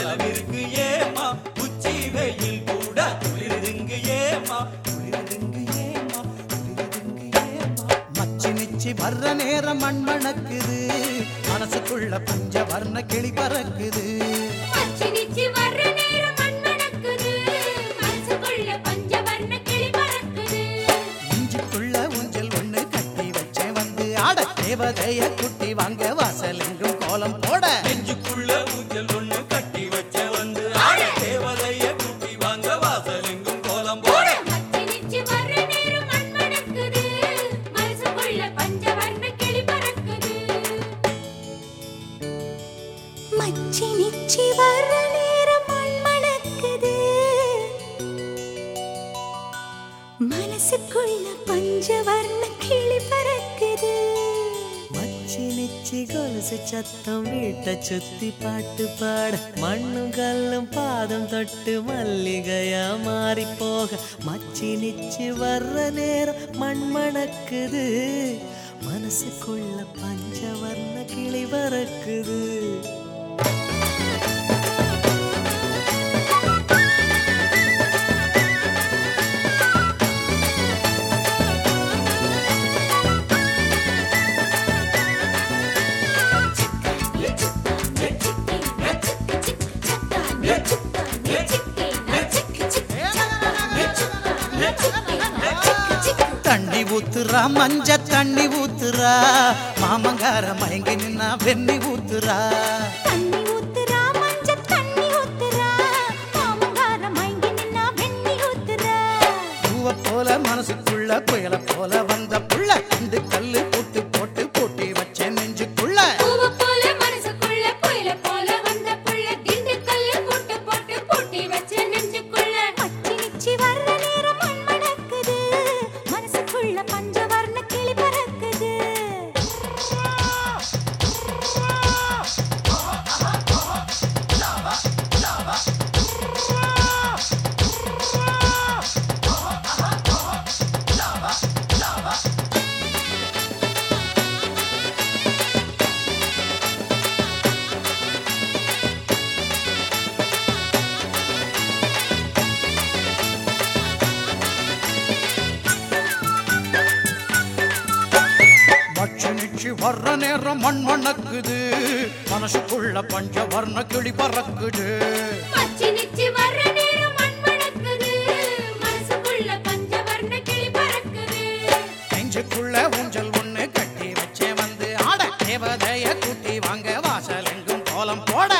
செலவிருக்கு ஏமா உச்சி வெயில் கூட குளிருதுங்க ஏமா குளிருதுங்க ஏமா குளிருதுங்க ஏமா. மச்சி நிச்சி வர்ற நேரம் மண் மணக்குது மனசுக்குள்ள பஞ்ச வர்ண கிளி பறக்குது. மச்சி நிச்சி வர்ற நேரம் மண் மணக்குது மனசுக்குள்ள பஞ்சவர்ண கிளி பறக்குது. இஞ்சிக்குள்ள ஊஞ்சல் ஒண்ணு கட்டி வச்சேன் வந்து ஆட தேவதைய குட்டி வாங்க வாசல் எங்கும் கோலம் போட. நெஞ்சுக்குள்ள மனசுக்குள்ள பஞ்சவர்ண கிளி பறக்குது. மச்சி நிச்சி கொலுசு சத்தம் வீட்டை சுத்தி பாட்டு பாட மண்ணும் கல்லும் பாதம் தொட்டு மல்லிகையா மாறி போக. மச்சி நிச்சி வர்ற நேரம் மண் மணக்குது. மனசுக்குள்ள பஞ்சவர்ண கிளி பறக்குது. தண்ணி ஊத்துறா மஞ்ச தண்ணி ஊத்துறா மாமங்கார மயங்கி நின்னா வெண்ணி ஊத்துறா. போல மனசுக்குள்ள புயல போல வந்த புள்ள நிச்சு வர்ற நேரம் மண் மணக்குது மனசுக்குள்ள பஞ்ச வர்ண கிளி பறக்குது. நெஞ்சுக்குள்ள ஊஞ்சல் ஒண்ணு கட்டி வச்சேன் வந்து ஆட தேவதைய கூட்டி வாங்க வாசல் எங்கும் கோலம் போட.